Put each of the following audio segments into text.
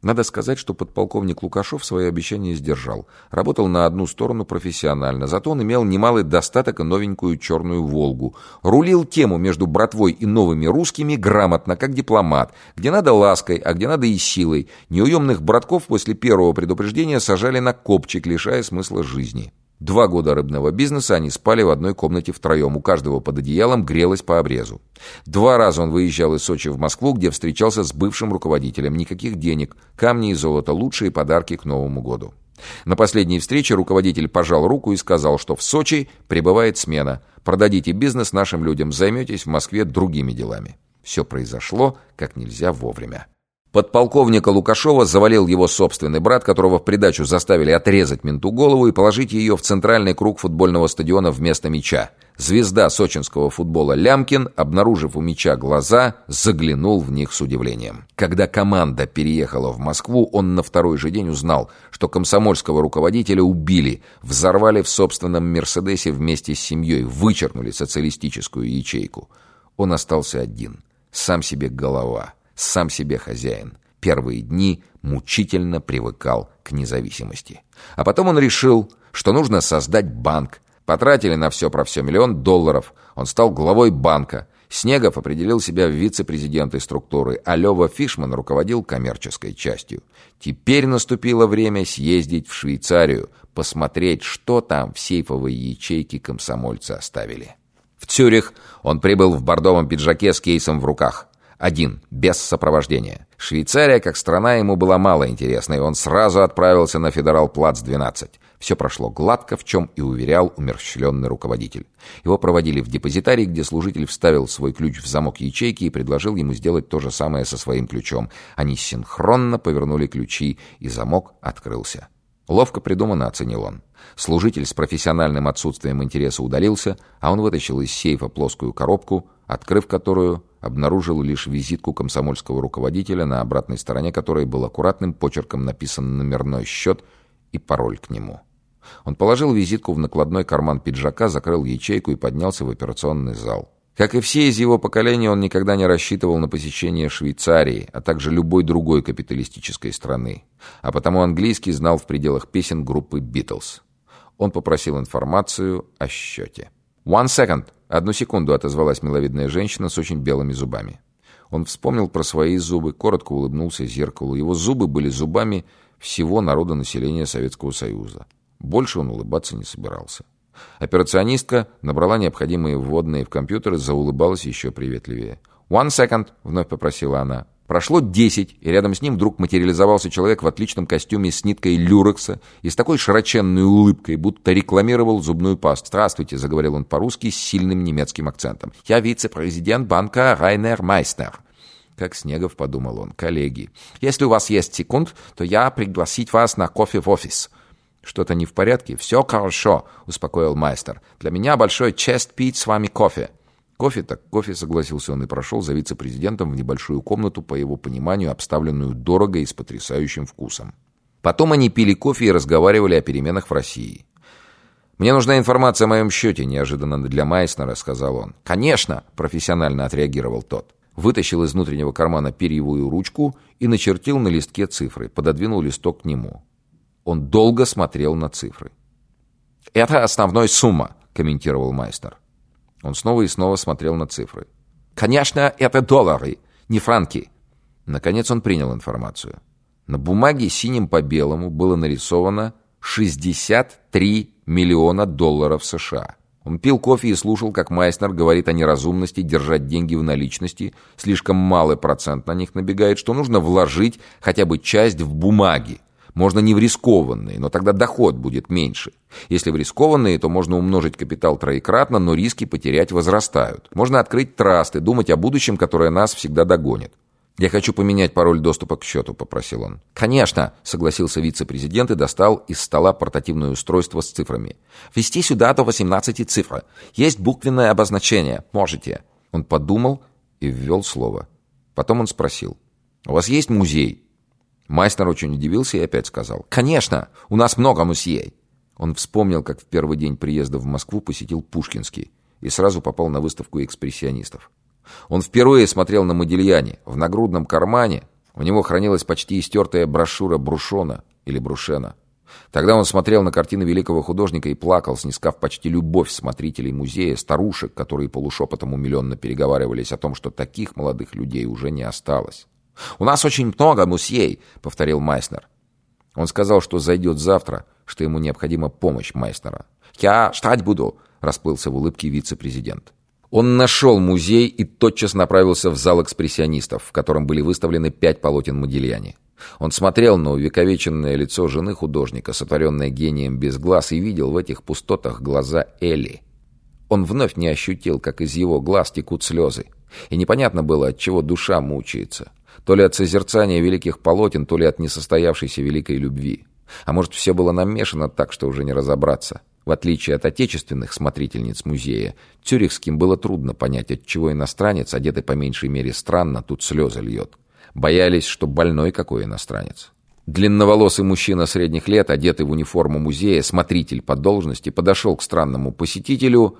Надо сказать, что подполковник Лукашов свои обещания сдержал. Работал на одну сторону профессионально, зато он имел немалый достаток и новенькую черную «Волгу». Рулил тему между братвой и новыми русскими грамотно, как дипломат, где надо лаской, а где надо и силой. Неуемных братков после первого предупреждения сажали на копчик, лишая смысла жизни. Два года рыбного бизнеса они спали в одной комнате втроем, у каждого под одеялом грелось по обрезу. Два раза он выезжал из Сочи в Москву, где встречался с бывшим руководителем. Никаких денег, камни и золото, лучшие подарки к Новому году. На последней встрече руководитель пожал руку и сказал, что в Сочи прибывает смена. Продадите бизнес нашим людям, займетесь в Москве другими делами. Все произошло как нельзя вовремя. Подполковника Лукашова завалил его собственный брат, которого в придачу заставили отрезать менту голову и положить ее в центральный круг футбольного стадиона вместо мяча. Звезда сочинского футбола Лямкин, обнаружив у мяча глаза, заглянул в них с удивлением. Когда команда переехала в Москву, он на второй же день узнал, что комсомольского руководителя убили, взорвали в собственном «Мерседесе» вместе с семьей, вычеркнули социалистическую ячейку. Он остался один, сам себе голова сам себе хозяин. Первые дни мучительно привыкал к независимости. А потом он решил, что нужно создать банк. Потратили на все про все миллион долларов. Он стал главой банка. Снегов определил себя в вице-президенты структуры, а Лева Фишман руководил коммерческой частью. Теперь наступило время съездить в Швейцарию, посмотреть, что там в сейфовой ячейке комсомольцы оставили. В Цюрих он прибыл в бордовом пиджаке с кейсом в руках. Один, без сопровождения. Швейцария, как страна, ему была мало интересна, и он сразу отправился на Федерал-Плац-12. Все прошло гладко, в чем и уверял умерщвленный руководитель. Его проводили в депозитарий, где служитель вставил свой ключ в замок ячейки и предложил ему сделать то же самое со своим ключом. Они синхронно повернули ключи, и замок открылся. Ловко придумано, оценил он. Служитель с профессиональным отсутствием интереса удалился, а он вытащил из сейфа плоскую коробку, открыв которую, обнаружил лишь визитку комсомольского руководителя, на обратной стороне которой был аккуратным почерком написан номерной счет и пароль к нему. Он положил визитку в накладной карман пиджака, закрыл ячейку и поднялся в операционный зал. Как и все из его поколения, он никогда не рассчитывал на посещение Швейцарии, а также любой другой капиталистической страны. А потому английский знал в пределах песен группы «Битлз». Он попросил информацию о счете. «One second!» «Одну секунду», — отозвалась миловидная женщина с очень белыми зубами. Он вспомнил про свои зубы, коротко улыбнулся зеркалу. Его зубы были зубами всего народа населения Советского Союза. Больше он улыбаться не собирался. Операционистка набрала необходимые вводные в компьютер и заулыбалась еще приветливее. «One second», — вновь попросила она. Прошло десять, и рядом с ним вдруг материализовался человек в отличном костюме с ниткой люрекса и с такой широченной улыбкой, будто рекламировал зубную пасту. «Здравствуйте», — заговорил он по-русски с сильным немецким акцентом. «Я вице-президент банка Райнер Майснер». Как Снегов подумал он, коллеги. «Если у вас есть секунд, то я пригласить вас на кофе в офис». «Что-то не в порядке?» «Все хорошо», — успокоил майстер. «Для меня большой честь пить с вами кофе». Кофе так кофе, согласился он и прошел за вице-президентом в небольшую комнату, по его пониманию, обставленную дорого и с потрясающим вкусом. Потом они пили кофе и разговаривали о переменах в России. «Мне нужна информация о моем счете», — неожиданно для Майснера сказал он. «Конечно!» — профессионально отреагировал тот. Вытащил из внутреннего кармана перьевую ручку и начертил на листке цифры, пододвинул листок к нему. Он долго смотрел на цифры. «Это основной сумма», — комментировал Майстер. Он снова и снова смотрел на цифры. «Конечно, это доллары, не франки!» Наконец он принял информацию. На бумаге синим по белому было нарисовано 63 миллиона долларов США. Он пил кофе и слушал, как Майснер говорит о неразумности держать деньги в наличности, слишком малый процент на них набегает, что нужно вложить хотя бы часть в бумаги, можно не в рискованные, но тогда доход будет меньше. Если в рискованные, то можно умножить капитал троекратно, но риски потерять возрастают. Можно открыть траст думать о будущем, которое нас всегда догонит. «Я хочу поменять пароль доступа к счету», — попросил он. «Конечно», — согласился вице-президент и достал из стола портативное устройство с цифрами. «Ввести сюда до 18 цифр. Есть буквенное обозначение. Можете». Он подумал и ввел слово. Потом он спросил. «У вас есть музей?» Майстер очень удивился и опять сказал. «Конечно! У нас много музеев!» Он вспомнил, как в первый день приезда в Москву посетил Пушкинский и сразу попал на выставку экспрессионистов. Он впервые смотрел на Модильяне. В нагрудном кармане У него хранилась почти истертая брошюра Брушона или Брушена. Тогда он смотрел на картины великого художника и плакал, снискав почти любовь смотрителей музея, старушек, которые полушепотом умиленно переговаривались о том, что таких молодых людей уже не осталось. «У нас очень много музей», — повторил Майснер. Он сказал, что зайдет завтра, что ему необходима помощь Майснера. «Я ждать буду», — расплылся в улыбке вице-президент. Он нашел музей и тотчас направился в зал экспрессионистов, в котором были выставлены пять полотен Модильяни. Он смотрел на увековеченное лицо жены художника, сотворенное гением без глаз, и видел в этих пустотах глаза Элли. Он вновь не ощутил, как из его глаз текут слезы. И непонятно было, от чего душа мучается. То ли от созерцания великих полотен, то ли от несостоявшейся великой любви. А может, все было намешано так, что уже не разобраться. В отличие от отечественных смотрительниц музея, тюрихским было трудно понять, от чего иностранец, одетый по меньшей мере странно, тут слезы льет. Боялись, что больной какой иностранец. Длинноволосый мужчина средних лет, одетый в униформу музея, смотритель по должности, подошел к странному посетителю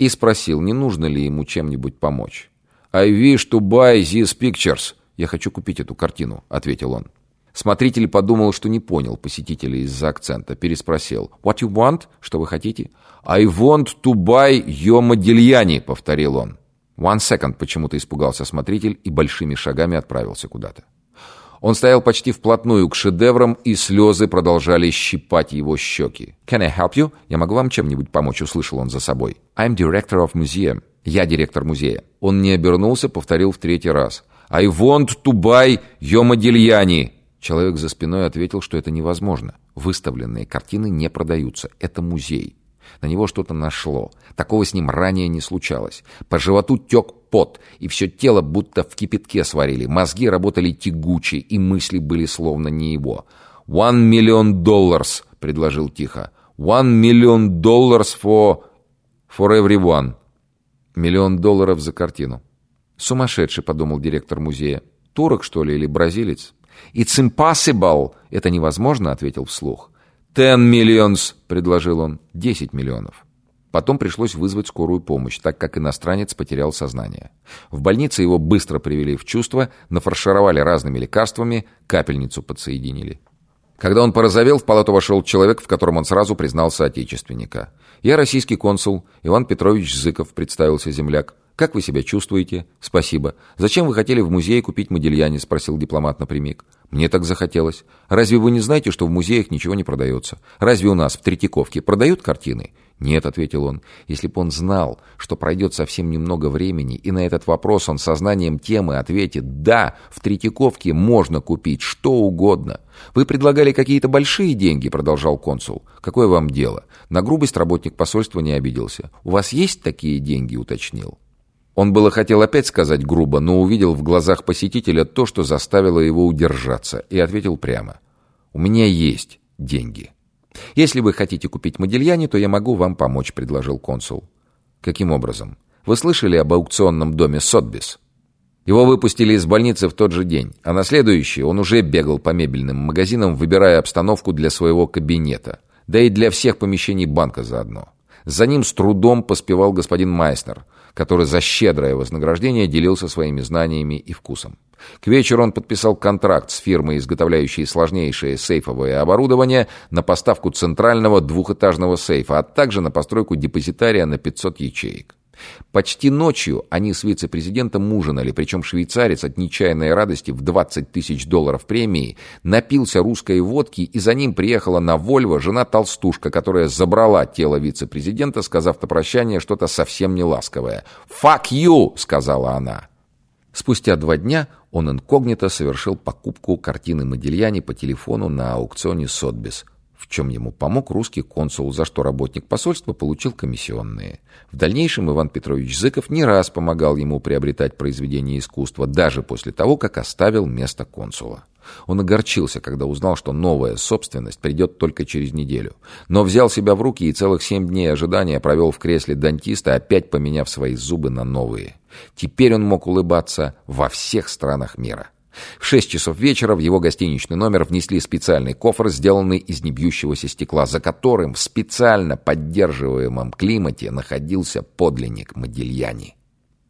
и спросил, не нужно ли ему чем-нибудь помочь. «I wish to buy these pictures», «Я хочу купить эту картину», — ответил он. Смотритель подумал, что не понял посетителя из-за акцента. Переспросил. «What you want?» «Что вы хотите?» «I want to buy your Modigliani», — повторил он. «One second», — почему-то испугался смотритель и большими шагами отправился куда-то. Он стоял почти вплотную к шедеврам, и слезы продолжали щипать его щеки. «Can I help you?» «Я могу вам чем-нибудь помочь?» — услышал он за собой. «I'm director of museum». «Я директор музея». Он не обернулся, повторил в третий раз. «I want to buy Modigliani». Человек за спиной ответил, что это невозможно. Выставленные картины не продаются. Это музей. На него что-то нашло. Такого с ним ранее не случалось. По животу тек пот, и все тело будто в кипятке сварили. Мозги работали тягуче, и мысли были словно не его. «One million dollars», — предложил тихо. «One million dollars for... for everyone». Миллион долларов за картину. «Сумасшедший», — подумал директор музея. «Турок, что ли, или бразилец?» «It's impossible!» «Это невозможно», — ответил вслух. «Ten millions!» — предложил он. «Десять миллионов». Потом пришлось вызвать скорую помощь, так как иностранец потерял сознание. В больнице его быстро привели в чувство, нафаршировали разными лекарствами, капельницу подсоединили. Когда он порозовел, в палату вошел человек, в котором он сразу признал соотечественника. «Я российский консул, Иван Петрович Зыков», — представился земляк. «Как вы себя чувствуете?» «Спасибо. Зачем вы хотели в музее купить Модельяне?» — спросил дипломат напрямик. «Мне так захотелось. Разве вы не знаете, что в музеях ничего не продается? Разве у нас в Третьяковке продают картины?» «Нет», — ответил он, — «если бы он знал, что пройдет совсем немного времени, и на этот вопрос он сознанием темы ответит «Да, в Третьяковке можно купить что угодно». «Вы предлагали какие-то большие деньги», — продолжал консул. «Какое вам дело?» На грубость работник посольства не обиделся. «У вас есть такие деньги?» — уточнил. Он было хотел опять сказать грубо, но увидел в глазах посетителя то, что заставило его удержаться, и ответил прямо. «У меня есть деньги». «Если вы хотите купить Модельяне, то я могу вам помочь», — предложил консул. «Каким образом? Вы слышали об аукционном доме Сотбис?» Его выпустили из больницы в тот же день, а на следующий он уже бегал по мебельным магазинам, выбирая обстановку для своего кабинета, да и для всех помещений банка заодно. За ним с трудом поспевал господин Майснер, который за щедрое вознаграждение делился своими знаниями и вкусом. К вечеру он подписал контракт с фирмой, изготовляющей сложнейшее сейфовое оборудование, на поставку центрального двухэтажного сейфа, а также на постройку депозитария на 500 ячеек. Почти ночью они с вице-президентом ужинали, причем швейцарец от нечаянной радости в 20 тысяч долларов премии напился русской водки, и за ним приехала на Вольво жена-толстушка, которая забрала тело вице-президента, сказав на прощание что-то совсем неласковое. «Fuck you!» — сказала она. Спустя два дня он инкогнито совершил покупку картины Модельяни по телефону на аукционе Сотбис, в чем ему помог русский консул, за что работник посольства получил комиссионные. В дальнейшем Иван Петрович Зыков не раз помогал ему приобретать произведения искусства, даже после того, как оставил место консула. Он огорчился, когда узнал, что новая собственность придет только через неделю. Но взял себя в руки и целых семь дней ожидания провел в кресле дантиста, опять поменяв свои зубы на новые. Теперь он мог улыбаться во всех странах мира. В шесть часов вечера в его гостиничный номер внесли специальный кофр, сделанный из небьющегося стекла, за которым в специально поддерживаемом климате находился подлинник Модильяни.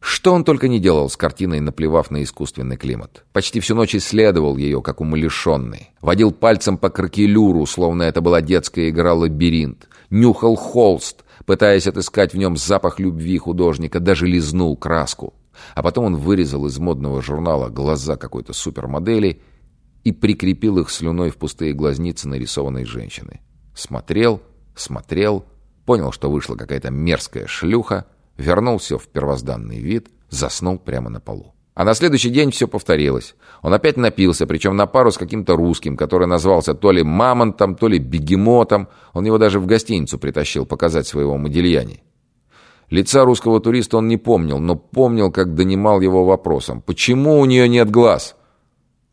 Что он только не делал с картиной, наплевав на искусственный климат. Почти всю ночь исследовал ее, как умалишенный. Водил пальцем по кракелюру, словно это была детская игра «Лабиринт». Нюхал холст, пытаясь отыскать в нем запах любви художника, даже лизнул краску. А потом он вырезал из модного журнала глаза какой-то супермодели и прикрепил их слюной в пустые глазницы нарисованной женщины. Смотрел, смотрел, понял, что вышла какая-то мерзкая шлюха, вернул все в первозданный вид, заснул прямо на полу. А на следующий день все повторилось. Он опять напился, причем на пару с каким-то русским, который назвался то ли Мамонтом, то ли Бегемотом. Он его даже в гостиницу притащил показать своего Модельяни. Лица русского туриста он не помнил, но помнил, как донимал его вопросом. «Почему у нее нет глаз?»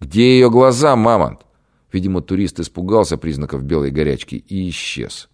«Где ее глаза, Мамонт?» Видимо, турист испугался признаков белой горячки и исчез.